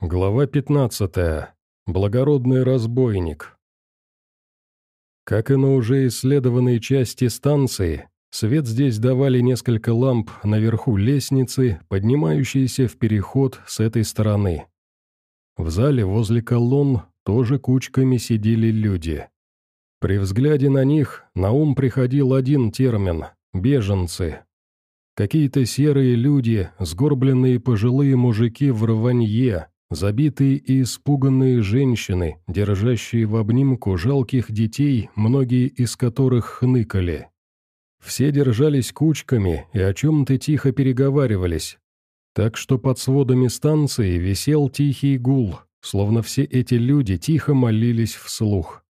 Глава 15. Благородный разбойник. Как и на уже исследованной части станции, свет здесь давали несколько ламп наверху лестницы, поднимающиеся в переход с этой стороны. В зале возле колонн тоже кучками сидели люди. При взгляде на них на ум приходил один термин – беженцы. Какие-то серые люди, сгорбленные пожилые мужики в рванье, Забитые и испуганные женщины, держащие в обнимку жалких детей, многие из которых хныкали. Все держались кучками и о чем-то тихо переговаривались. Так что под сводами станции висел тихий гул, словно все эти люди тихо молились вслух.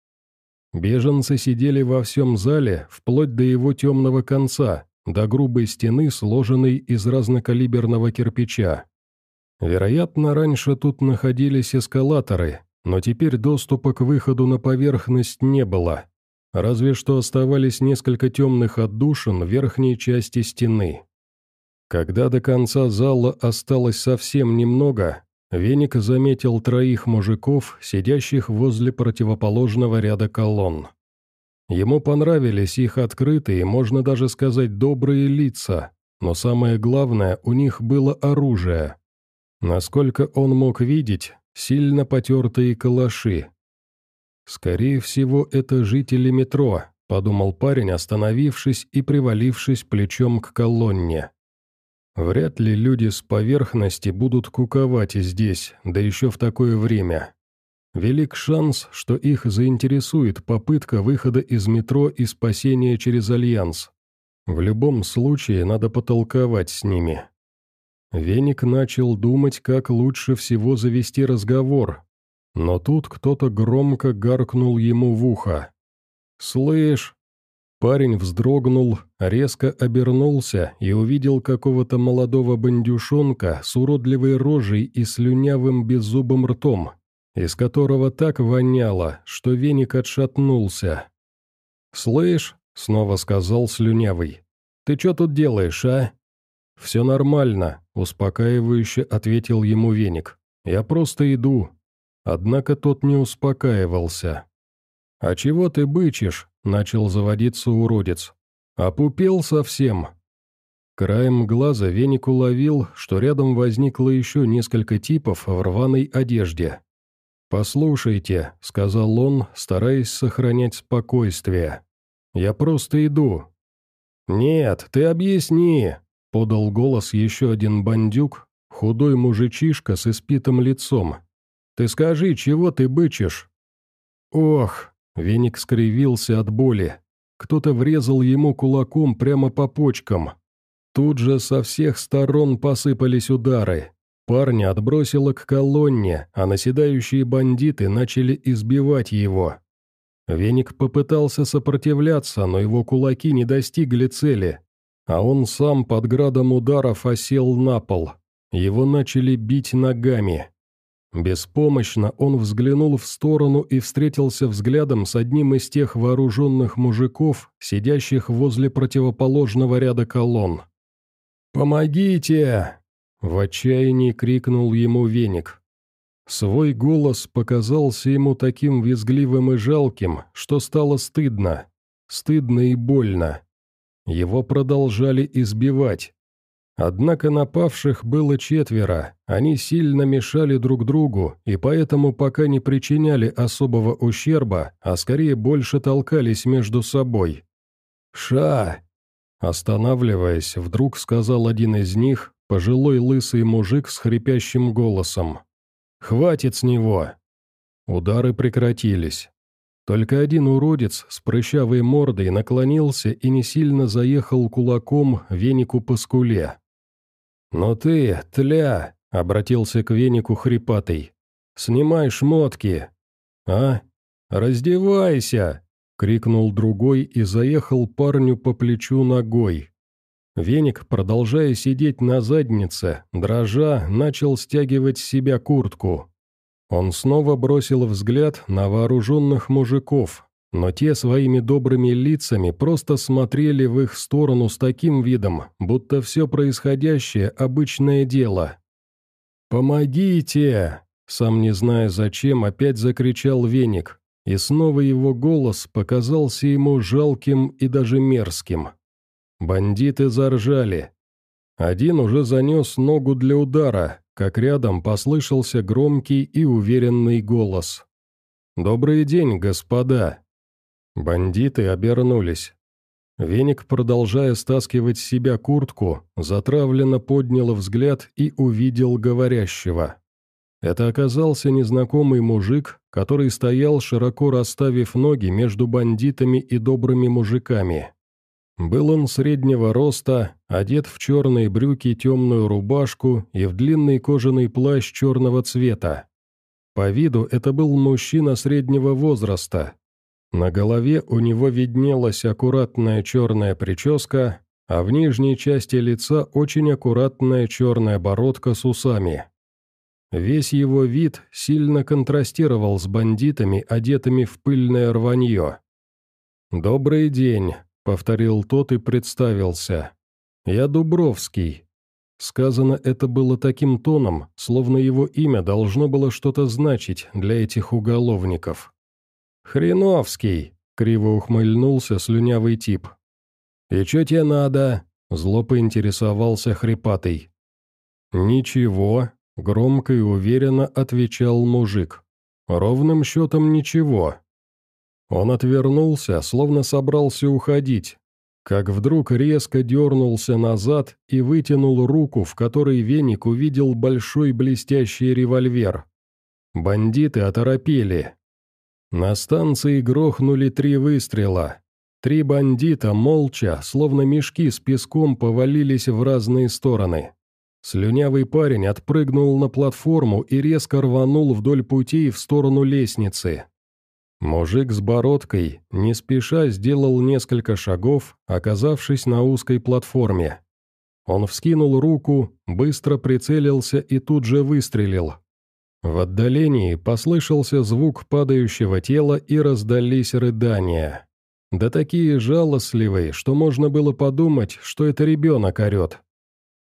Беженцы сидели во всем зале, вплоть до его темного конца, до грубой стены, сложенной из разнокалиберного кирпича. Вероятно, раньше тут находились эскалаторы, но теперь доступа к выходу на поверхность не было. Разве что оставались несколько темных отдушин в верхней части стены. Когда до конца зала осталось совсем немного, Веник заметил троих мужиков, сидящих возле противоположного ряда колонн. Ему понравились их открытые, можно даже сказать, добрые лица, но самое главное, у них было оружие. Насколько он мог видеть, сильно потертые калаши. «Скорее всего, это жители метро», — подумал парень, остановившись и привалившись плечом к колонне. «Вряд ли люди с поверхности будут куковать здесь, да еще в такое время. Велик шанс, что их заинтересует попытка выхода из метро и спасения через Альянс. В любом случае надо потолковать с ними». Веник начал думать, как лучше всего завести разговор. Но тут кто-то громко гаркнул ему в ухо. «Слышь!» Парень вздрогнул, резко обернулся и увидел какого-то молодого бандюшонка с уродливой рожей и слюнявым беззубым ртом, из которого так воняло, что веник отшатнулся. «Слышь!» — снова сказал слюнявый. «Ты что тут делаешь, а?» «Все нормально», — успокаивающе ответил ему веник. «Я просто иду». Однако тот не успокаивался. «А чего ты бычишь?» — начал заводиться уродец. «Опупел совсем». Краем глаза веник уловил, что рядом возникло еще несколько типов в рваной одежде. «Послушайте», — сказал он, стараясь сохранять спокойствие. «Я просто иду». «Нет, ты объясни», Подал голос еще один бандюк, худой мужичишка с испитым лицом. «Ты скажи, чего ты бычишь?» «Ох!» — веник скривился от боли. Кто-то врезал ему кулаком прямо по почкам. Тут же со всех сторон посыпались удары. Парня отбросило к колонне, а наседающие бандиты начали избивать его. Веник попытался сопротивляться, но его кулаки не достигли цели а он сам под градом ударов осел на пол. Его начали бить ногами. Беспомощно он взглянул в сторону и встретился взглядом с одним из тех вооруженных мужиков, сидящих возле противоположного ряда колонн. «Помогите!» — в отчаянии крикнул ему веник. Свой голос показался ему таким визгливым и жалким, что стало стыдно. Стыдно и больно. Его продолжали избивать. Однако напавших было четверо, они сильно мешали друг другу и поэтому пока не причиняли особого ущерба, а скорее больше толкались между собой. «Ша!» Останавливаясь, вдруг сказал один из них, пожилой лысый мужик с хрипящим голосом. «Хватит с него!» Удары прекратились. Только один уродец с прыщавой мордой наклонился и не сильно заехал кулаком венику по скуле. «Но ты, тля!» — обратился к венику хрипатый. «Снимай шмотки!» «А? Раздевайся!» — крикнул другой и заехал парню по плечу ногой. Веник, продолжая сидеть на заднице, дрожа, начал стягивать с себя куртку. Он снова бросил взгляд на вооруженных мужиков, но те своими добрыми лицами просто смотрели в их сторону с таким видом, будто все происходящее – обычное дело. «Помогите!» Сам не зная зачем, опять закричал веник, и снова его голос показался ему жалким и даже мерзким. Бандиты заржали. Один уже занес ногу для удара, как рядом послышался громкий и уверенный голос. «Добрый день, господа!» Бандиты обернулись. Веник, продолжая стаскивать с себя куртку, затравленно поднял взгляд и увидел говорящего. Это оказался незнакомый мужик, который стоял, широко расставив ноги между бандитами и добрыми мужиками. Был он среднего роста, одет в черные брюки, темную рубашку и в длинный кожаный плащ черного цвета. По виду это был мужчина среднего возраста. На голове у него виднелась аккуратная черная прическа, а в нижней части лица очень аккуратная черная бородка с усами. Весь его вид сильно контрастировал с бандитами, одетыми в пыльное рванье. «Добрый день», — повторил тот и представился. «Я Дубровский». Сказано это было таким тоном, словно его имя должно было что-то значить для этих уголовников. «Хреновский», — криво ухмыльнулся слюнявый тип. «И чё тебе надо?» — зло поинтересовался хрипатый. «Ничего», Громко и уверенно отвечал мужик. Ровным счетом ничего. Он отвернулся, словно собрался уходить, как вдруг резко дернулся назад и вытянул руку, в которой веник увидел большой блестящий револьвер. Бандиты оторопели. На станции грохнули три выстрела. Три бандита, молча, словно мешки с песком, повалились в разные стороны. Слюнявый парень отпрыгнул на платформу и резко рванул вдоль путей в сторону лестницы. Мужик с бородкой, не спеша, сделал несколько шагов, оказавшись на узкой платформе. Он вскинул руку, быстро прицелился и тут же выстрелил. В отдалении послышался звук падающего тела и раздались рыдания. Да такие жалостливые, что можно было подумать, что это ребенок орет.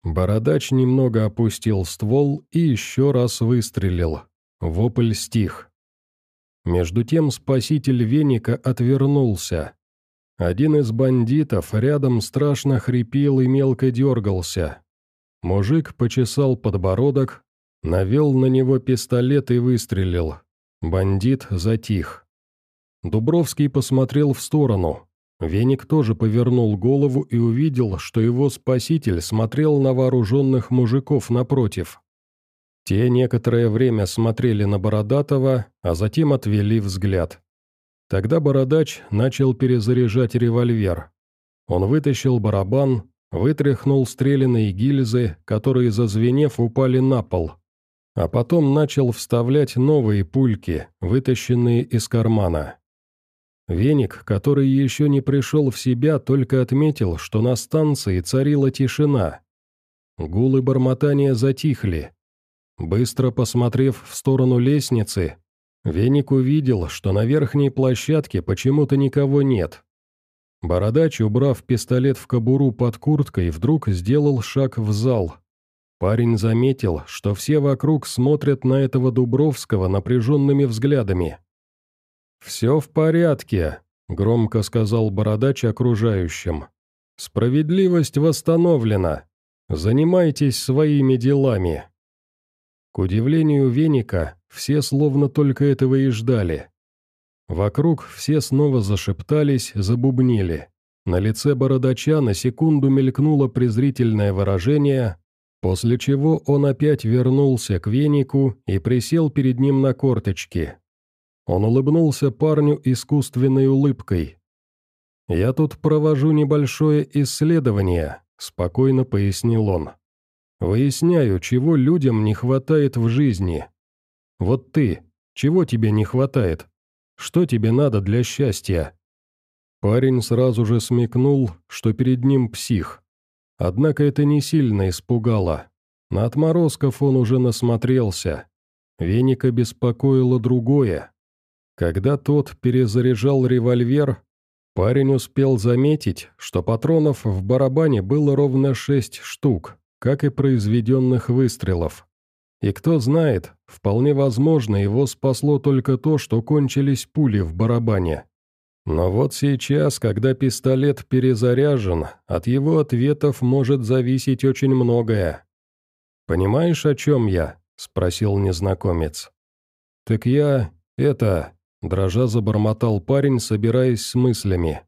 Бородач немного опустил ствол и еще раз выстрелил. Вопль стих. Между тем спаситель веника отвернулся. Один из бандитов рядом страшно хрипел и мелко дергался. Мужик почесал подбородок, навел на него пистолет и выстрелил. Бандит затих. Дубровский посмотрел в сторону. Веник тоже повернул голову и увидел, что его спаситель смотрел на вооруженных мужиков напротив. Те некоторое время смотрели на Бородатого, а затем отвели взгляд. Тогда Бородач начал перезаряжать револьвер. Он вытащил барабан, вытряхнул стреляные гильзы, которые, зазвенев, упали на пол. А потом начал вставлять новые пульки, вытащенные из кармана. Веник, который еще не пришел в себя, только отметил, что на станции царила тишина. Гулы бормотания затихли. Быстро посмотрев в сторону лестницы, Веник увидел, что на верхней площадке почему-то никого нет. Бородач, убрав пистолет в кобуру под курткой, вдруг сделал шаг в зал. Парень заметил, что все вокруг смотрят на этого Дубровского напряженными взглядами. «Все в порядке», — громко сказал бородач окружающим. «Справедливость восстановлена. Занимайтесь своими делами». К удивлению Веника, все словно только этого и ждали. Вокруг все снова зашептались, забубнили. На лице бородача на секунду мелькнуло презрительное выражение, после чего он опять вернулся к Венику и присел перед ним на корточки. Он улыбнулся парню искусственной улыбкой. «Я тут провожу небольшое исследование», — спокойно пояснил он. «Выясняю, чего людям не хватает в жизни. Вот ты, чего тебе не хватает? Что тебе надо для счастья?» Парень сразу же смекнул, что перед ним псих. Однако это не сильно испугало. На отморозков он уже насмотрелся. Веника беспокоило другое. Когда тот перезаряжал револьвер, парень успел заметить, что патронов в барабане было ровно шесть штук, как и произведенных выстрелов. И кто знает, вполне возможно, его спасло только то, что кончились пули в барабане. Но вот сейчас, когда пистолет перезаряжен, от его ответов может зависеть очень многое. «Понимаешь, о чем я?» — спросил незнакомец. «Так я... это...» — дрожа забормотал парень, собираясь с мыслями.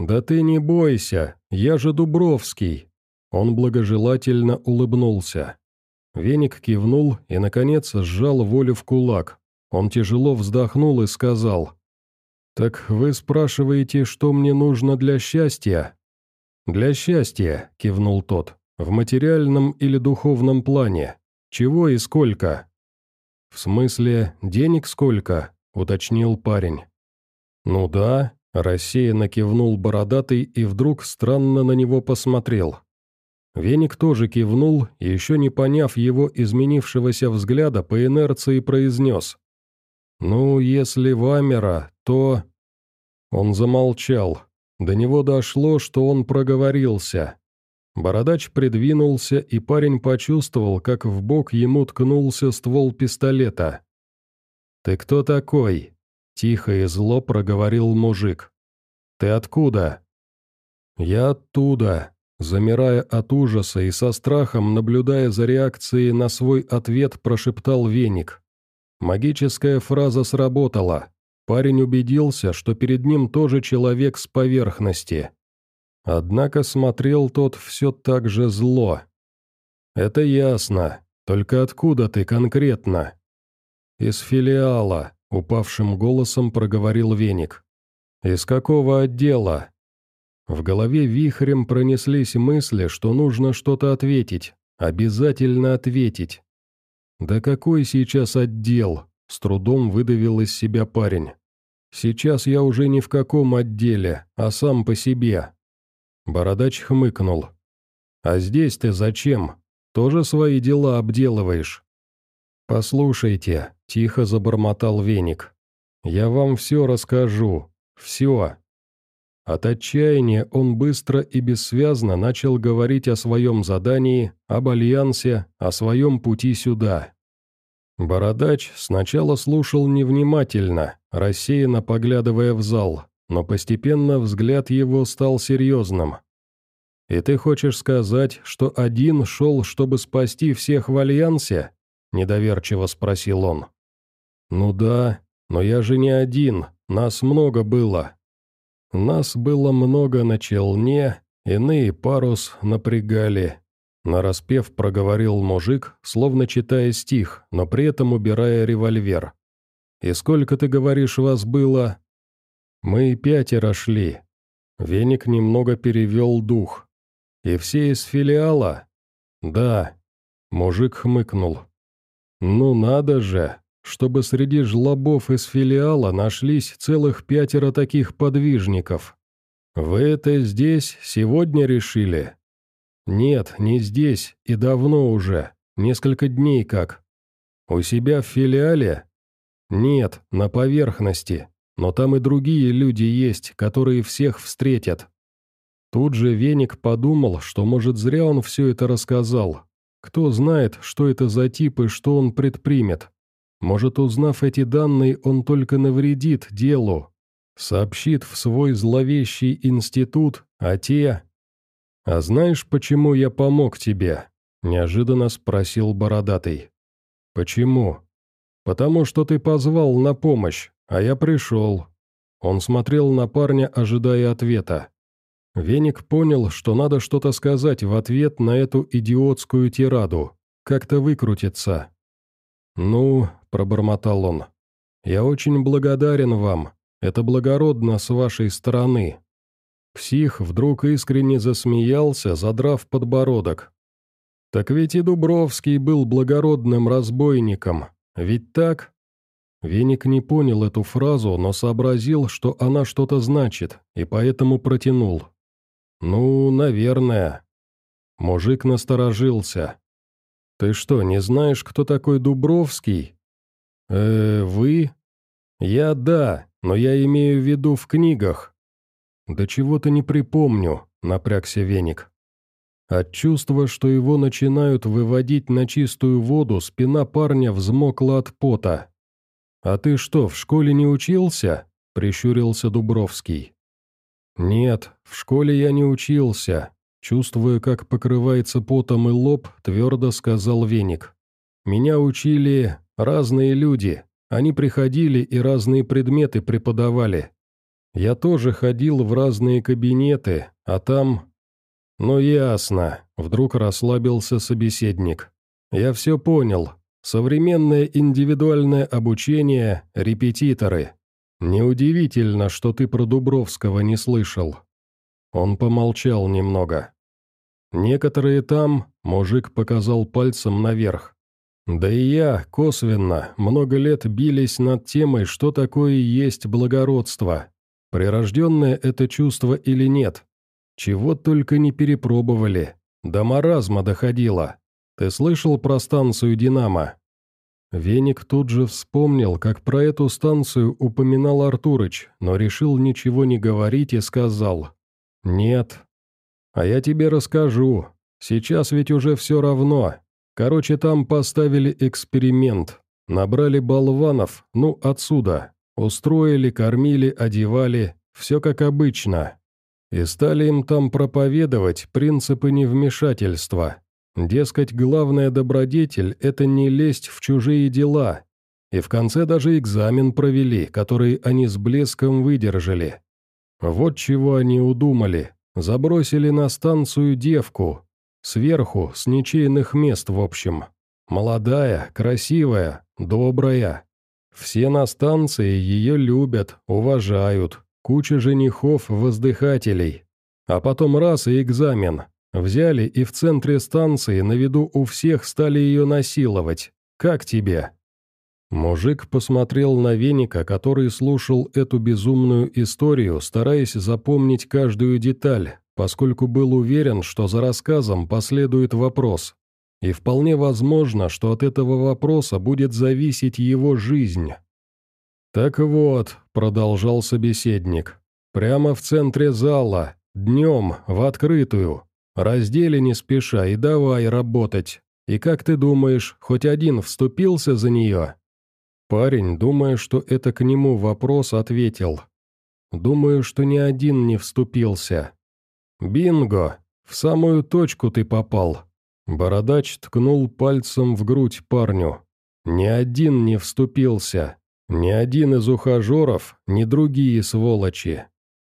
«Да ты не бойся, я же Дубровский!» Он благожелательно улыбнулся. Веник кивнул и, наконец, сжал волю в кулак. Он тяжело вздохнул и сказал. «Так вы спрашиваете, что мне нужно для счастья?» «Для счастья», — кивнул тот, — «в материальном или духовном плане. Чего и сколько?» «В смысле, денег сколько?» — уточнил парень. «Ну да», — рассеянно кивнул бородатый и вдруг странно на него посмотрел. Веник тоже кивнул еще не поняв его изменившегося взгляда, по инерции произнес. «Ну, если Вамера, то...» Он замолчал. До него дошло, что он проговорился. Бородач придвинулся, и парень почувствовал, как в бок ему ткнулся ствол пистолета. «Ты кто такой?» — тихо и зло проговорил мужик. «Ты откуда?» «Я оттуда», Замирая от ужаса и со страхом, наблюдая за реакцией на свой ответ, прошептал веник. Магическая фраза сработала. Парень убедился, что перед ним тоже человек с поверхности. Однако смотрел тот все так же зло. «Это ясно. Только откуда ты конкретно?» «Из филиала», — упавшим голосом проговорил веник. «Из какого отдела?» В голове вихрем пронеслись мысли, что нужно что-то ответить, обязательно ответить. «Да какой сейчас отдел?» — с трудом выдавил из себя парень. «Сейчас я уже ни в каком отделе, а сам по себе». Бородач хмыкнул. «А здесь ты зачем? Тоже свои дела обделываешь?» «Послушайте», — тихо забормотал веник. «Я вам все расскажу. Все. От отчаяния он быстро и бессвязно начал говорить о своем задании, об альянсе, о своем пути сюда. Бородач сначала слушал невнимательно, рассеянно поглядывая в зал, но постепенно взгляд его стал серьезным. «И ты хочешь сказать, что один шел, чтобы спасти всех в альянсе?» – недоверчиво спросил он. «Ну да, но я же не один, нас много было», нас было много на челне, иные парус напрягали. Нараспев проговорил мужик, словно читая стих, но при этом убирая револьвер. «И сколько, ты говоришь, вас было?» «Мы пятеро шли». Веник немного перевел дух. «И все из филиала?» «Да». Мужик хмыкнул. «Ну надо же, чтобы среди жлобов из филиала нашлись целых пятеро таких подвижников. Вы это здесь сегодня решили? Нет, не здесь, и давно уже, несколько дней как. У себя в филиале? Нет, на поверхности, но там и другие люди есть, которые всех встретят. Тут же Веник подумал, что, может, зря он все это рассказал. Кто знает, что это за тип и что он предпримет. Может, узнав эти данные, он только навредит делу, сообщит в свой зловещий институт, а те... «А знаешь, почему я помог тебе?» – неожиданно спросил Бородатый. «Почему?» «Потому что ты позвал на помощь, а я пришел». Он смотрел на парня, ожидая ответа. Веник понял, что надо что-то сказать в ответ на эту идиотскую тираду, как-то выкрутиться. «Ну, — пробормотал он. «Я очень благодарен вам. Это благородно с вашей стороны». Псих вдруг искренне засмеялся, задрав подбородок. «Так ведь и Дубровский был благородным разбойником. Ведь так?» Веник не понял эту фразу, но сообразил, что она что-то значит, и поэтому протянул. «Ну, наверное». Мужик насторожился. «Ты что, не знаешь, кто такой Дубровский?» «Э, вы?» «Я да, но я имею в виду в книгах». «Да чего-то не припомню», — напрягся веник. От чувства, что его начинают выводить на чистую воду, спина парня взмокла от пота. «А ты что, в школе не учился?» – прищурился Дубровский. «Нет, в школе я не учился», – чувствуя, как покрывается потом и лоб, твердо сказал Веник. «Меня учили разные люди, они приходили и разные предметы преподавали. Я тоже ходил в разные кабинеты, а там...» «Ну ясно», — вдруг расслабился собеседник. «Я все понял. Современное индивидуальное обучение, репетиторы. Неудивительно, что ты про Дубровского не слышал». Он помолчал немного. «Некоторые там», — мужик показал пальцем наверх. «Да и я, косвенно, много лет бились над темой, что такое есть благородство. Прирожденное это чувство или нет. Чего только не перепробовали. До маразма доходило. Ты слышал про станцию «Динамо»?» Веник тут же вспомнил, как про эту станцию упоминал Артурыч, но решил ничего не говорить и сказал. «Нет». «А я тебе расскажу. Сейчас ведь уже все равно. Короче, там поставили эксперимент. Набрали болванов, ну, отсюда. Устроили, кормили, одевали. Все как обычно. И стали им там проповедовать принципы невмешательства. Дескать, главная добродетель – это не лезть в чужие дела. И в конце даже экзамен провели, который они с блеском выдержали. Вот чего они удумали. Забросили на станцию девку. Сверху, с ничейных мест в общем. Молодая, красивая, добрая. Все на станции ее любят, уважают, Куча женихов-воздыхателей. А потом раз и экзамен. Взяли и в центре станции на виду у всех стали ее насиловать. Как тебе?» Мужик посмотрел на веника, который слушал эту безумную историю, стараясь запомнить каждую деталь, поскольку был уверен, что за рассказом последует вопрос. И вполне возможно, что от этого вопроса будет зависеть его жизнь. «Так вот», — продолжал собеседник, — «прямо в центре зала, днем, в открытую. Раздели не спеша и давай работать. И как ты думаешь, хоть один вступился за нее?» Парень, думая, что это к нему вопрос, ответил. «Думаю, что ни один не вступился». «Бинго! В самую точку ты попал!» Бородач ткнул пальцем в грудь парню. «Ни один не вступился. Ни один из ухажеров, ни другие сволочи.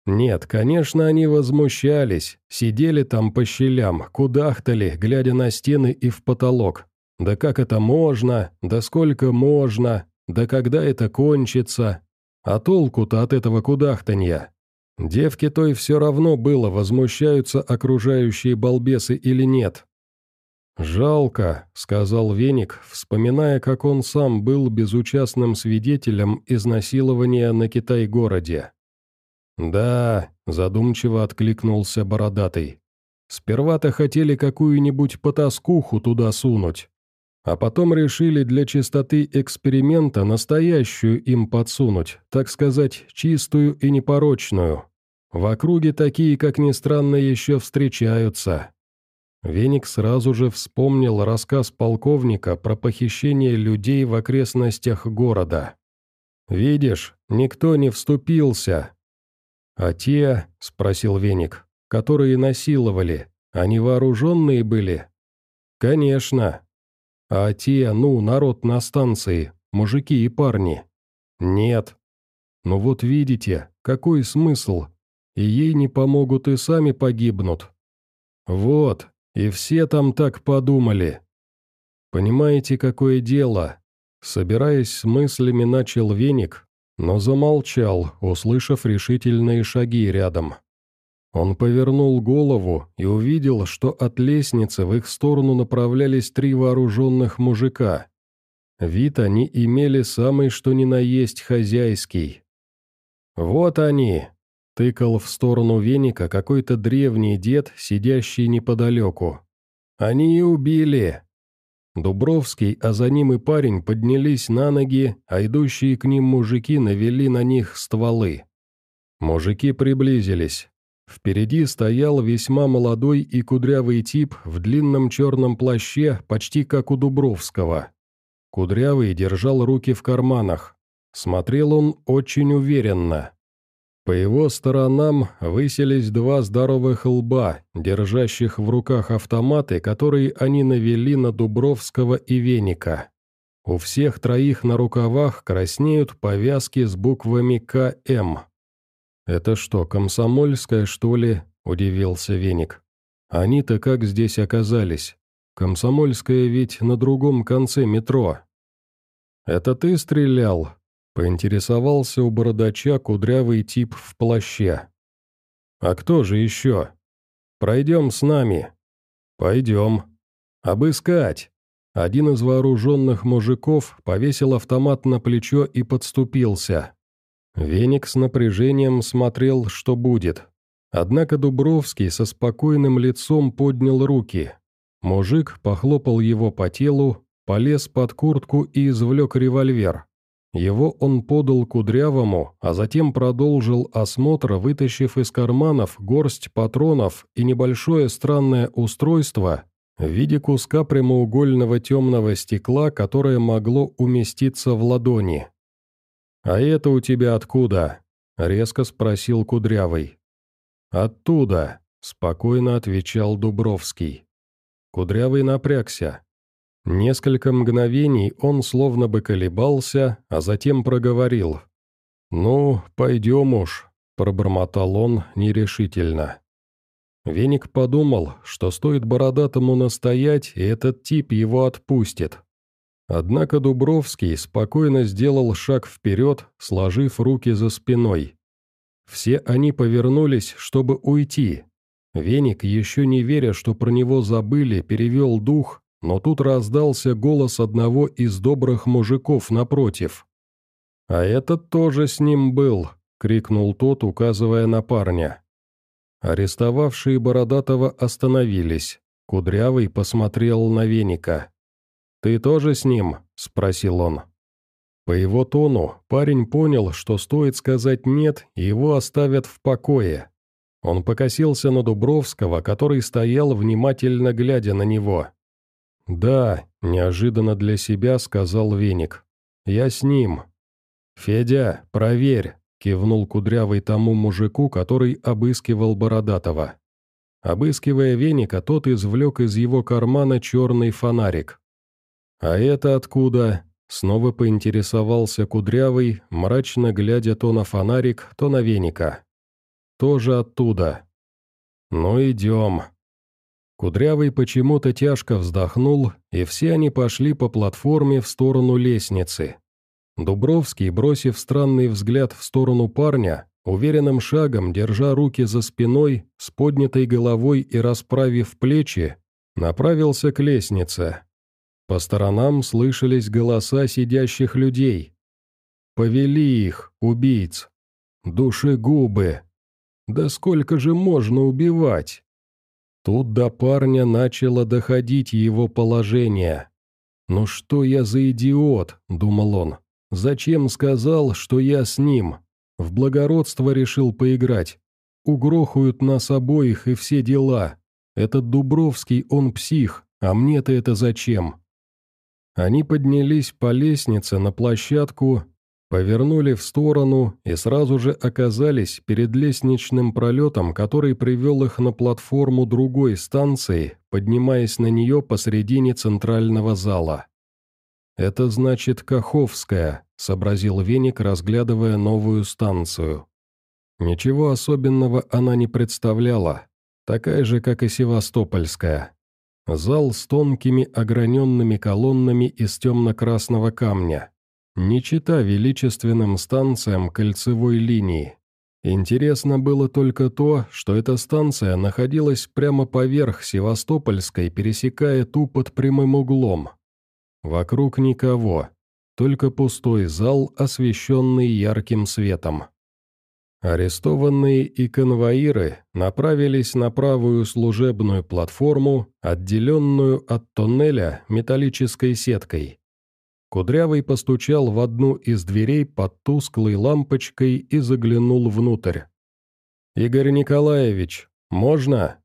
Нет, конечно, они возмущались, сидели там по щелям, кудахтали, глядя на стены и в потолок. Да как это можно, да сколько можно, да когда это кончится? А толку-то от этого кудахтанья? Девке той все равно было, возмущаются окружающие балбесы или нет. «Жалко», — сказал Веник, вспоминая, как он сам был безучастным свидетелем изнасилования на Китай-городе. «Да», — задумчиво откликнулся Бородатый. «Сперва-то хотели какую-нибудь потаскуху туда сунуть, а потом решили для чистоты эксперимента настоящую им подсунуть, так сказать, чистую и непорочную. В округе такие, как ни странно, еще встречаются». Веник сразу же вспомнил рассказ полковника про похищение людей в окрестностях города. «Видишь, никто не вступился». «А те?» — спросил Веник. «Которые насиловали, они вооруженные были?» «Конечно». «А те, ну, народ на станции, мужики и парни?» «Нет». «Ну вот видите, какой смысл? И ей не помогут и сами погибнут». «Вот, и все там так подумали. Понимаете, какое дело? Собираясь с мыслями, начал веник, но замолчал, услышав решительные шаги рядом. Он повернул голову и увидел, что от лестницы в их сторону направлялись три вооруженных мужика. Вид они имели самый что ни на есть хозяйский. «Вот они!» Тыкал в сторону веника какой-то древний дед, сидящий неподалеку. «Они и убили!» Дубровский, а за ним и парень поднялись на ноги, а идущие к ним мужики навели на них стволы. Мужики приблизились. Впереди стоял весьма молодой и кудрявый тип в длинном черном плаще, почти как у Дубровского. Кудрявый держал руки в карманах. Смотрел он очень уверенно. По его сторонам высились два здоровых лба, держащих в руках автоматы, которые они навели на Дубровского и Веника. У всех троих на рукавах краснеют повязки с буквами КМ. «Это что, комсомольская, что ли?» – удивился Веник. «Они-то как здесь оказались? Комсомольская ведь на другом конце метро». «Это ты стрелял?» – поинтересовался у бородача кудрявый тип в плаще. «А кто же еще? Пройдем с нами». «Пойдем». «Обыскать!» Один из вооруженных мужиков повесил автомат на плечо и подступился. Веник с напряжением смотрел, что будет. Однако Дубровский со спокойным лицом поднял руки. Мужик похлопал его по телу, полез под куртку и извлек револьвер. Его он подал Кудрявому, а затем продолжил осмотр, вытащив из карманов горсть патронов и небольшое странное устройство в виде куска прямоугольного темного стекла, которое могло уместиться в ладони. «А это у тебя откуда?» — резко спросил Кудрявый. «Оттуда», — спокойно отвечал Дубровский. Кудрявый напрягся. Несколько мгновений он словно бы колебался, а затем проговорил. «Ну, пойдем уж», — пробормотал он нерешительно. Веник подумал, что стоит Бородатому настоять, и этот тип его отпустит. Однако Дубровский спокойно сделал шаг вперед, сложив руки за спиной. Все они повернулись, чтобы уйти. Веник, еще не веря, что про него забыли, перевел дух, но тут раздался голос одного из добрых мужиков напротив. «А этот тоже с ним был», — крикнул тот, указывая на парня. Арестовавшие Бородатого остановились. Кудрявый посмотрел на Веника. «Ты тоже с ним?» – спросил он. По его тону парень понял, что стоит сказать «нет», и его оставят в покое. Он покосился на Дубровского, который стоял, внимательно глядя на него. «Да», – неожиданно для себя сказал Веник. «Я с ним». «Федя, проверь», — кивнул Кудрявый тому мужику, который обыскивал Бородатого. Обыскивая веника, тот извлек из его кармана черный фонарик. «А это откуда?» — снова поинтересовался Кудрявый, мрачно глядя то на фонарик, то на веника. «Тоже оттуда». «Ну, идем». Кудрявый почему-то тяжко вздохнул, и все они пошли по платформе в сторону лестницы. Дубровский, бросив странный взгляд в сторону парня, уверенным шагом, держа руки за спиной, с поднятой головой и расправив плечи, направился к лестнице. По сторонам слышались голоса сидящих людей. «Повели их, убийц! Душегубы! Да сколько же можно убивать?» Тут до парня начало доходить его положение. «Ну что я за идиот?» – думал он. Зачем сказал, что я с ним? В благородство решил поиграть. Угрохают нас обоих и все дела. Этот Дубровский, он псих, а мне-то это зачем? Они поднялись по лестнице на площадку, повернули в сторону и сразу же оказались перед лестничным пролетом, который привел их на платформу другой станции, поднимаясь на нее посредине центрального зала. «Это значит Каховская», — сообразил Веник, разглядывая новую станцию. Ничего особенного она не представляла, такая же, как и Севастопольская. Зал с тонкими ограненными колоннами из темно-красного камня. Не чита величественным станциям кольцевой линии. Интересно было только то, что эта станция находилась прямо поверх Севастопольской, пересекая ту под прямым углом. Вокруг никого, только пустой зал, освещенный ярким светом. Арестованные и конвоиры направились на правую служебную платформу, отделенную от тоннеля металлической сеткой. Кудрявый постучал в одну из дверей под тусклой лампочкой и заглянул внутрь. «Игорь Николаевич, можно?»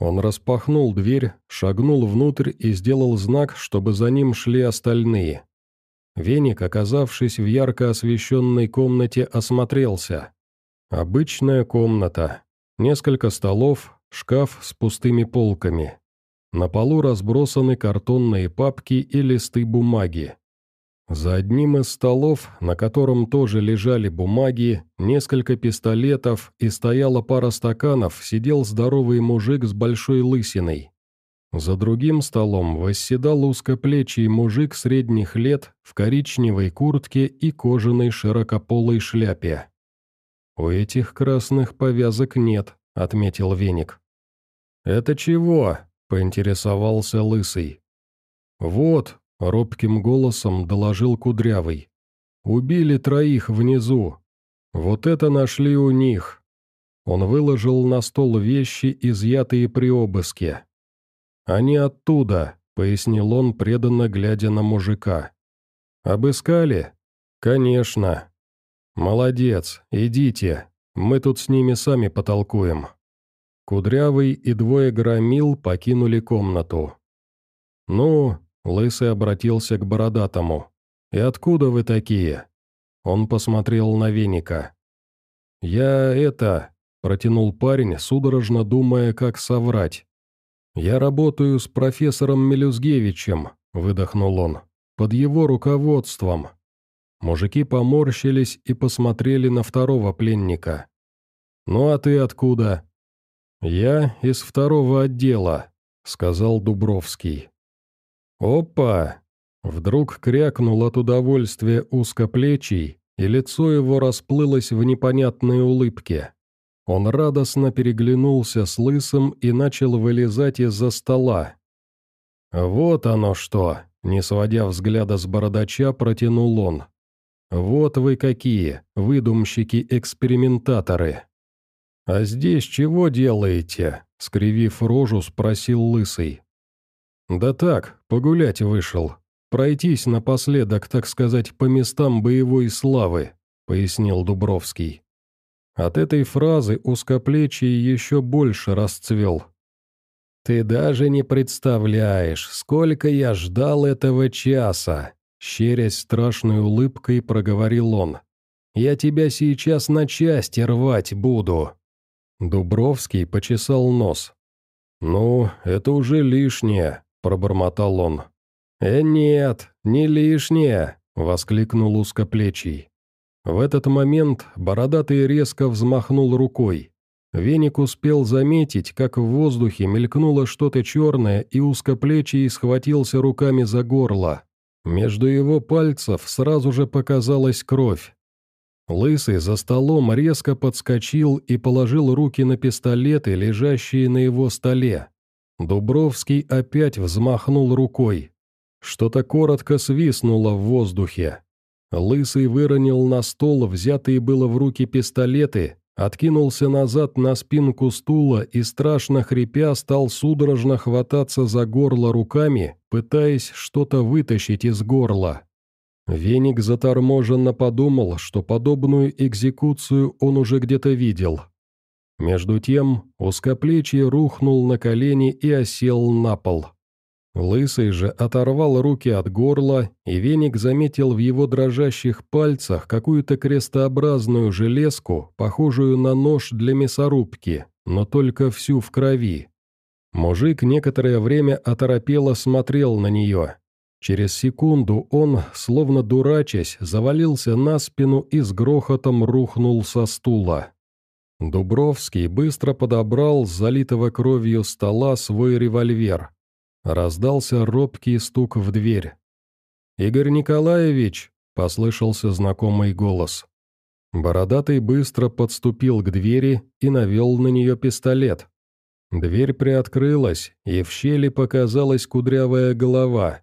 Он распахнул дверь, шагнул внутрь и сделал знак, чтобы за ним шли остальные. Веник, оказавшись в ярко освещенной комнате, осмотрелся. Обычная комната. Несколько столов, шкаф с пустыми полками. На полу разбросаны картонные папки и листы бумаги. За одним из столов, на котором тоже лежали бумаги, несколько пистолетов и стояла пара стаканов, сидел здоровый мужик с большой лысиной. За другим столом восседал узкоплечий мужик средних лет в коричневой куртке и кожаной широкополой шляпе. «У этих красных повязок нет», — отметил Веник. «Это чего?» — поинтересовался Лысый. «Вот», — робким голосом доложил Кудрявый. «Убили троих внизу. Вот это нашли у них». Он выложил на стол вещи, изъятые при обыске. «Они оттуда», — пояснил он, преданно глядя на мужика. «Обыскали?» «Конечно». «Молодец, идите, мы тут с ними сами потолкуем». Кудрявый и двое громил покинули комнату. «Ну», — Лысый обратился к Бородатому, — «и откуда вы такие?» Он посмотрел на веника. «Я это...» — протянул парень, судорожно думая, как соврать. «Я работаю с профессором Мелюзгевичем», — выдохнул он, — «под его руководством». Мужики поморщились и посмотрели на второго пленника. «Ну а ты откуда?» «Я из второго отдела», — сказал Дубровский. «Опа!» Вдруг крякнул от удовольствия узкоплечий, и лицо его расплылось в непонятной улыбке. Он радостно переглянулся с лысым и начал вылезать из-за стола. «Вот оно что!» — не сводя взгляда с бородача, протянул он. «Вот вы какие, выдумщики-экспериментаторы!» «А здесь чего делаете?» — скривив рожу, спросил Лысый. «Да так, погулять вышел. Пройтись напоследок, так сказать, по местам боевой славы», — пояснил Дубровский. От этой фразы узкоплечий еще больше расцвел. «Ты даже не представляешь, сколько я ждал этого часа!» Щерясь страшной улыбкой, проговорил он. «Я тебя сейчас на части рвать буду!» Дубровский почесал нос. «Ну, это уже лишнее», — пробормотал он. «Э, нет, не лишнее», — воскликнул узкоплечий. В этот момент бородатый резко взмахнул рукой. Веник успел заметить, как в воздухе мелькнуло что-то черное, и узкоплечий схватился руками за горло. Между его пальцев сразу же показалась кровь. Лысый за столом резко подскочил и положил руки на пистолеты, лежащие на его столе. Дубровский опять взмахнул рукой. Что-то коротко свистнуло в воздухе. Лысый выронил на стол взятые было в руки пистолеты, откинулся назад на спинку стула и, страшно хрипя, стал судорожно хвататься за горло руками, пытаясь что-то вытащить из горла. Веник заторможенно подумал, что подобную экзекуцию он уже где-то видел. Между тем, узкоплечий рухнул на колени и осел на пол. Лысый же оторвал руки от горла, и веник заметил в его дрожащих пальцах какую-то крестообразную железку, похожую на нож для мясорубки, но только всю в крови. Мужик некоторое время оторопело смотрел на нее. Через секунду он, словно дурачась, завалился на спину и с грохотом рухнул со стула. Дубровский быстро подобрал с залитого кровью стола свой револьвер – Раздался робкий стук в дверь. «Игорь Николаевич!» — послышался знакомый голос. Бородатый быстро подступил к двери и навел на нее пистолет. Дверь приоткрылась, и в щели показалась кудрявая голова.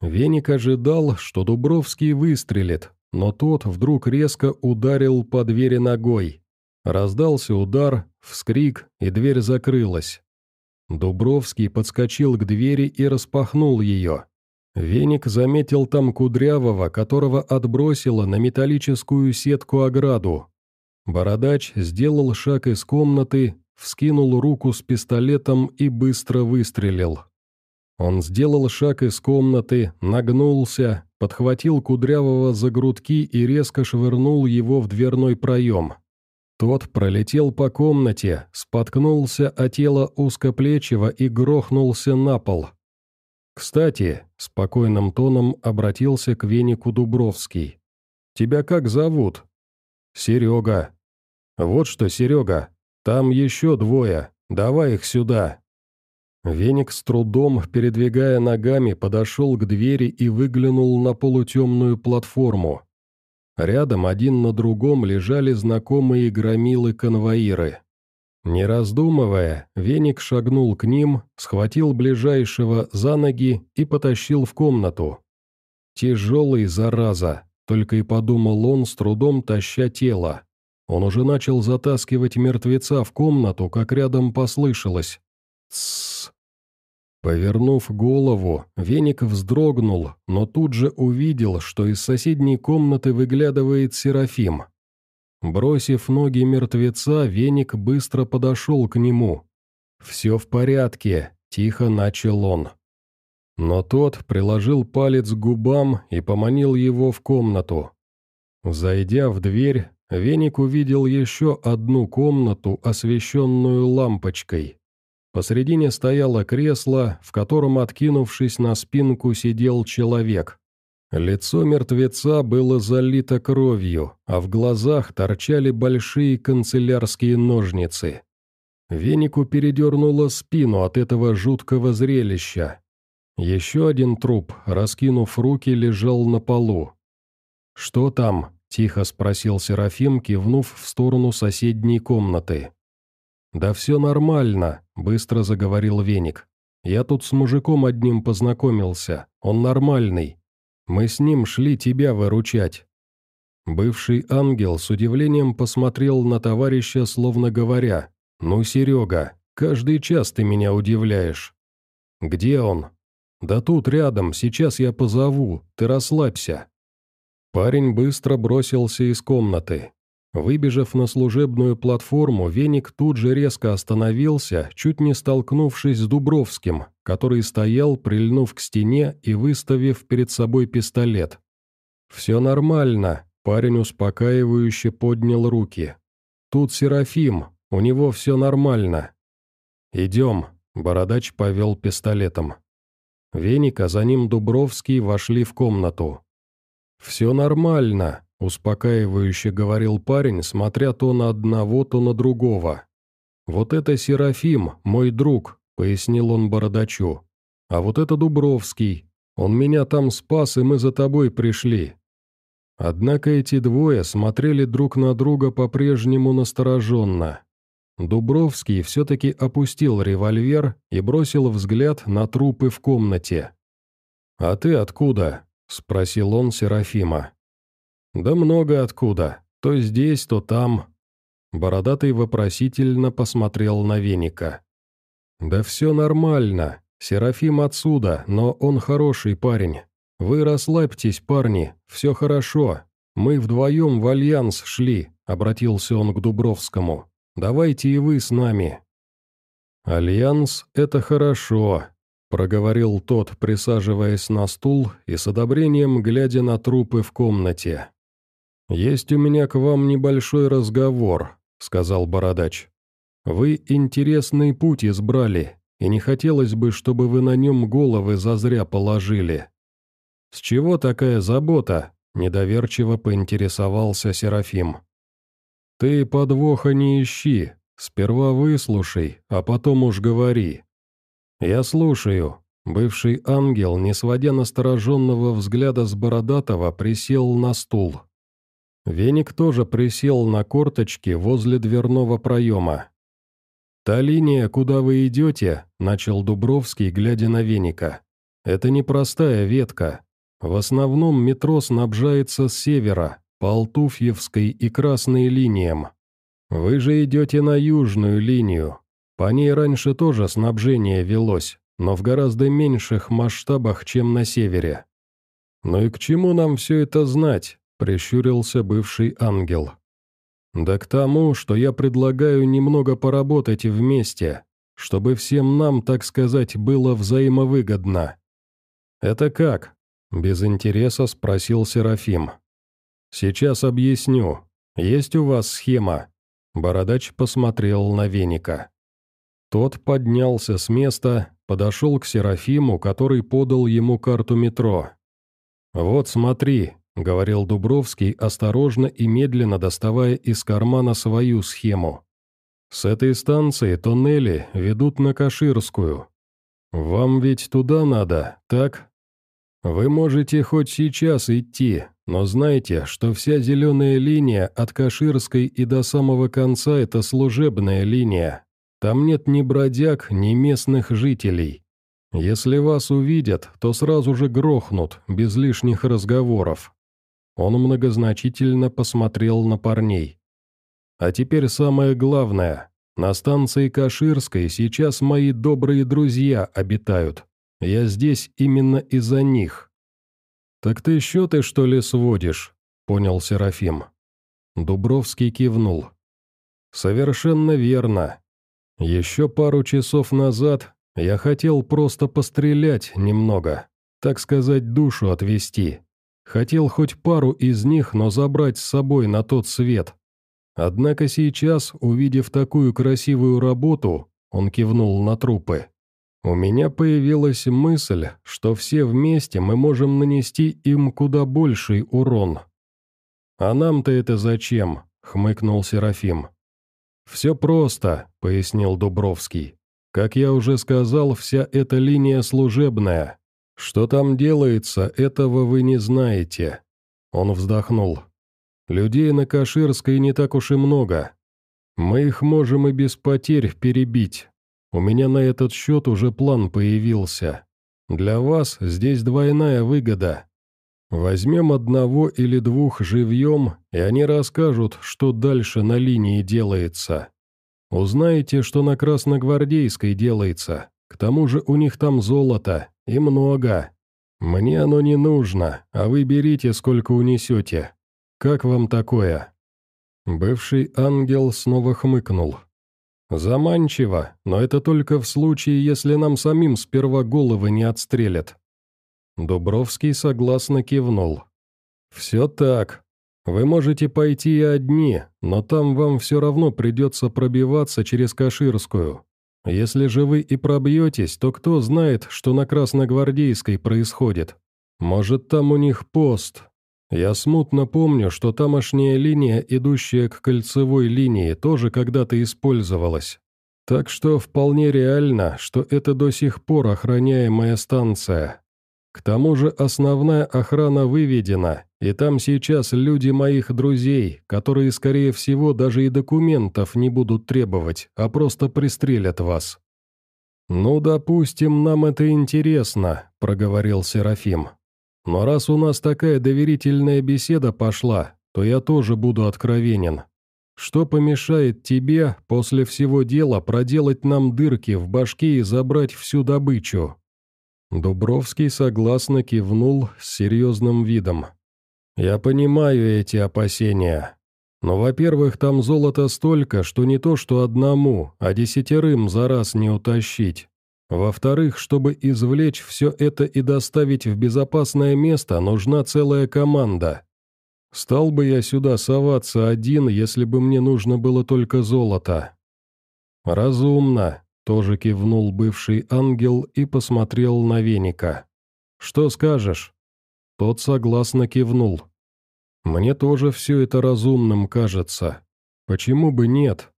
Веник ожидал, что Дубровский выстрелит, но тот вдруг резко ударил по двери ногой. Раздался удар, вскрик, и дверь закрылась. Дубровский подскочил к двери и распахнул ее. Веник заметил там Кудрявого, которого отбросило на металлическую сетку ограду. Бородач сделал шаг из комнаты, вскинул руку с пистолетом и быстро выстрелил. Он сделал шаг из комнаты, нагнулся, подхватил Кудрявого за грудки и резко швырнул его в дверной проем. Тот пролетел по комнате, споткнулся о тело узкоплечего и грохнулся на пол. «Кстати», — спокойным тоном обратился к Венику Дубровский. «Тебя как зовут?» «Серега». «Вот что, Серега, там еще двое, давай их сюда». Веник с трудом, передвигая ногами, подошел к двери и выглянул на полутемную платформу. Рядом один на другом лежали знакомые громилы-конвоиры. Не раздумывая, Веник шагнул к ним, схватил ближайшего за ноги и потащил в комнату. «Тяжелый, зараза!» — только и подумал он, с трудом таща тело. Он уже начал затаскивать мертвеца в комнату, как рядом послышалось. «Тссс!» Повернув голову, Веник вздрогнул, но тут же увидел, что из соседней комнаты выглядывает Серафим. Бросив ноги мертвеца, Веник быстро подошел к нему. «Все в порядке», — тихо начал он. Но тот приложил палец к губам и поманил его в комнату. Зайдя в дверь, Веник увидел еще одну комнату, освещенную лампочкой. Посредине стояло кресло, в котором, откинувшись на спинку, сидел человек. Лицо мертвеца было залито кровью, а в глазах торчали большие канцелярские ножницы. Венику передернуло спину от этого жуткого зрелища. Еще один труп, раскинув руки, лежал на полу. «Что там?» – тихо спросил Серафим, кивнув в сторону соседней комнаты. «Да все нормально», – быстро заговорил Веник. «Я тут с мужиком одним познакомился, он нормальный, мы с ним шли тебя выручать». Бывший ангел с удивлением посмотрел на товарища, словно говоря, «Ну, Серега, каждый час ты меня удивляешь». «Где он?» «Да тут рядом, сейчас я позову, ты расслабься». Парень быстро бросился из комнаты. Выбежав на служебную платформу, Веник тут же резко остановился, чуть не столкнувшись с Дубровским, который стоял, прильнув к стене и выставив перед собой пистолет. «Все нормально», — парень успокаивающе поднял руки. «Тут Серафим, у него все нормально». «Идем», — Бородач повел пистолетом. Веник, а за ним Дубровский вошли в комнату. «Все нормально», — успокаивающе говорил парень, смотря то на одного, то на другого. «Вот это Серафим, мой друг», — пояснил он бородачу. «А вот это Дубровский. Он меня там спас, и мы за тобой пришли». Однако эти двое смотрели друг на друга по-прежнему настороженно. Дубровский все-таки опустил револьвер и бросил взгляд на трупы в комнате. «А ты откуда?» — спросил он Серафима. «Да много откуда. То здесь, то там». Бородатый вопросительно посмотрел на веника. «Да все нормально. Серафим отсюда, но он хороший парень. Вы расслабьтесь, парни, все хорошо. Мы вдвоем в альянс шли», — обратился он к Дубровскому. «Давайте и вы с нами». «Альянс — это хорошо», — проговорил тот, присаживаясь на стул и с одобрением глядя на трупы в комнате. «Есть у меня к вам небольшой разговор», — сказал Бородач. «Вы интересный путь избрали, и не хотелось бы, чтобы вы на нем головы зазря положили». «С чего такая забота?» — недоверчиво поинтересовался Серафим. «Ты подвоха не ищи, сперва выслушай, а потом уж говори». «Я слушаю», Бывший ангел, не сводя настороженного взгляда с Бородатого, присел на стул. Веник тоже присел на корточки возле дверного проема. «Та линия, куда вы идете», — начал Дубровский, глядя на Веника. «Это непростая ветка. В основном метро снабжается с севера, по Алтуфьевской и Красной линиям. Вы же идете на южную линию. По ней раньше тоже снабжение велось, но в гораздо меньших масштабах, чем на севере. Ну и к чему нам все это знать? — прищурился бывший ангел. Да к тому, что я предлагаю немного поработать вместе, чтобы всем нам, так сказать, было взаимовыгодно». «Это как?» — без интереса спросил Серафим. «Сейчас объясню. Есть у вас схема?» Бородач посмотрел на веника. Тот поднялся с места, подошел к Серафиму, который подал ему карту метро. «Вот смотри», — говорил Дубровский, осторожно и медленно доставая из кармана свою схему. «С этой станции тоннели ведут на Каширскую. Вам ведь туда надо, так? Вы можете хоть сейчас идти, но знайте, что вся зеленая линия от Каширской и до самого конца – это служебная линия, там нет ни бродяг, ни местных жителей. Если вас увидят, то сразу же грохнут, без лишних разговоров». Он многозначительно посмотрел на парней. «А теперь самое главное. На станции Каширской сейчас мои добрые друзья обитают. Я здесь именно из-за них». «Так ты счеты, что ли, сводишь?» — понял Серафим. Дубровский кивнул. «Совершенно верно. Еще пару часов назад я хотел просто пострелять немного, так сказать, душу отвести. Хотел хоть пару из них, но забрать с собой на тот свет. Однако сейчас, увидев такую красивую работу, он кивнул на трупы. У меня появилась мысль, что все вместе мы можем нанести им куда больший урон. «А нам-то это зачем?» — хмыкнул Серафим. «Все просто», — пояснил Дубровский. «Как я уже сказал, вся эта линия служебная. Что там делается, этого вы не знаете». Он вздохнул. «Людей на Каширской не так уж и много. Мы их можем и без потерь перебить. У меня на этот счет уже план появился. Для вас здесь двойная выгода. Возьмем одного или двух живьем, и они расскажут, что дальше на линии делается. Узнаете, что на Красногвардейской делается. К тому же у них там золото, и много. Мне оно не нужно, а вы берите, сколько унесете. Как вам такое?» Бывший ангел снова хмыкнул. «Заманчиво, но это только в случае, если нам самим сперва головы не отстрелят. Дубровский согласно кивнул. «Все так. Вы можете пойти и одни, но там вам все равно придется пробиваться через Каширскую. Если же вы и пробьетесь, то кто знает, что на Красногвардейской происходит? Может, там у них пост. Я смутно помню, что тамошняя линия, идущая к кольцевой линии, тоже когда-то использовалась. Так что вполне реально, что это до сих пор охраняемая станция. К тому же основная охрана выведена, и там сейчас люди моих друзей, которые, скорее всего, даже и документов не будут требовать, а просто пристрелят вас». «Ну, допустим, нам это интересно», — проговорил Серафим. «Но раз у нас такая доверительная беседа пошла, то я тоже буду откровенен. Что помешает тебе после всего дела проделать нам дырки в башке и забрать всю добычу?» Дубровский согласно кивнул с серьезным видом. «Я понимаю эти опасения. Но, во-первых, там золота столько, что не то что одному, а десятерым за раз не утащить. Во-вторых, чтобы извлечь все это и доставить в безопасное место, нужна целая команда. Стал бы я сюда соваться один, если бы мне нужно было только золото». «Разумно», тоже кивнул бывший ангел и посмотрел на веника. «Что скажешь?» Тот согласно кивнул. «Мне тоже все это разумным кажется. Почему бы нет?»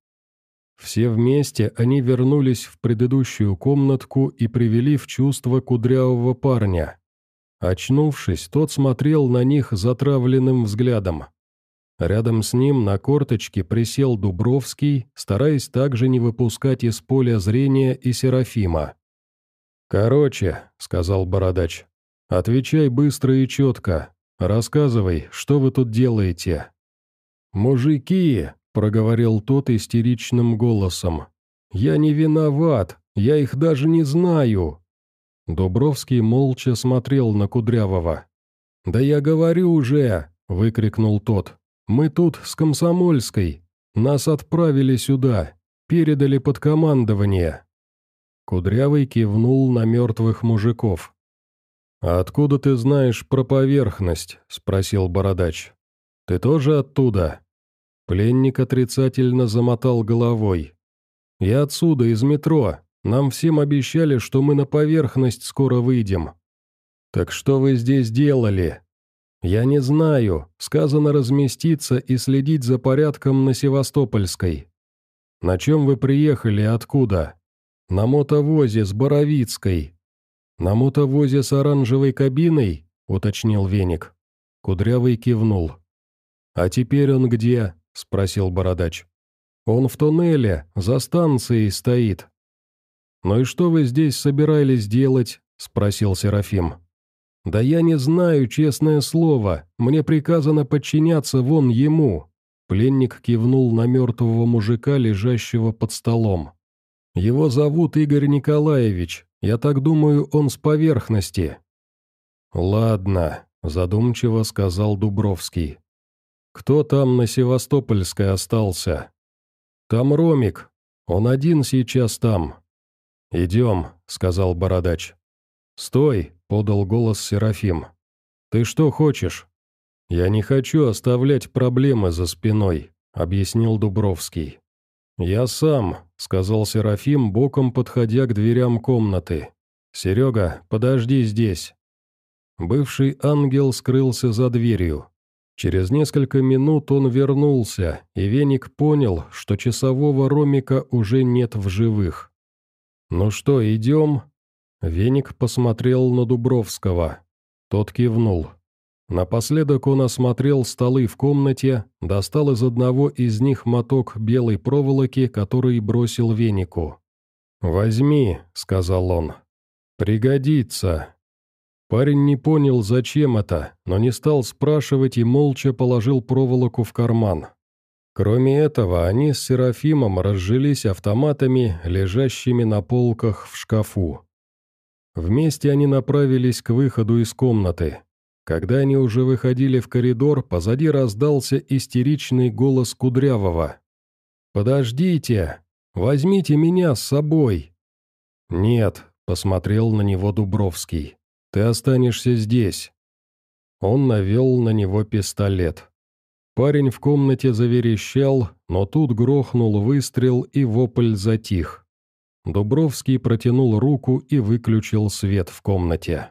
Все вместе они вернулись в предыдущую комнатку и привели в чувство кудрявого парня. Очнувшись, тот смотрел на них затравленным взглядом. Рядом с ним на корточке присел Дубровский, стараясь также не выпускать из поля зрения и Серафима. «Короче», — сказал Бородач, — «отвечай быстро и четко. Рассказывай, что вы тут делаете». «Мужики», — проговорил тот истеричным голосом, — «я не виноват, я их даже не знаю». Дубровский молча смотрел на Кудрявого. «Да я говорю уже», — выкрикнул тот, Мы тут с Комсомольской. Нас отправили сюда, передали под командование». Кудрявый кивнул на мертвых мужиков. «А откуда ты знаешь про поверхность?» — спросил Бородач. «Ты тоже оттуда?» Пленник отрицательно замотал головой. «Я отсюда, из метро. Нам всем обещали, что мы на поверхность скоро выйдем». «Так что вы здесь делали?» «Я не знаю. Сказано разместиться и следить за порядком на Севастопольской». «На чем вы приехали откуда?» «На мотовозе с Боровицкой». «На мотовозе с оранжевой кабиной?» — уточнил Веник. Кудрявый кивнул. «А теперь он где?» — спросил Бородач. «Он в туннеле, за станцией стоит». «Ну и что вы здесь собирались делать?» — спросил Серафим. «Да я не знаю, честное слово. Мне приказано подчиняться вон ему». Пленник кивнул на мертвого мужика, лежащего под столом. «Его зовут Игорь Николаевич. Я так думаю, он с поверхности». «Ладно», — задумчиво сказал Дубровский. «Кто там на Севастопольской остался?» «Там Ромик. Он один сейчас там». «Идем», — сказал Бородач. «Стой!» — подал голос Серафим. «Ты что хочешь?» «Я не хочу оставлять проблемы за спиной», — объяснил Дубровский. «Я сам», — сказал Серафим, боком подходя к дверям комнаты. «Серега, подожди здесь». Бывший ангел скрылся за дверью. Через несколько минут он вернулся, и Веник понял, что часового Ромика уже нет в живых. «Ну что, идем?» Веник посмотрел на Дубровского. Тот кивнул. Напоследок он осмотрел столы в комнате, достал из одного из них моток белой проволоки, который бросил венику. «Возьми», — сказал он. «Пригодится». Парень не понял, зачем это, но не стал спрашивать и молча положил проволоку в карман. Кроме этого, они с Серафимом разжились автоматами, лежащими на полках в шкафу. Вместе они направились к выходу из комнаты. Когда они уже выходили в коридор, позади раздался истеричный голос Кудрявого. «Подождите! Возьмите меня с собой!» «Нет», — посмотрел на него Дубровский. Ты останешься здесь». Он навел на него пистолет. Парень в комнате заверещал, но тут грохнул выстрел, и вопль затих. Дубровский протянул руку и выключил свет в комнате.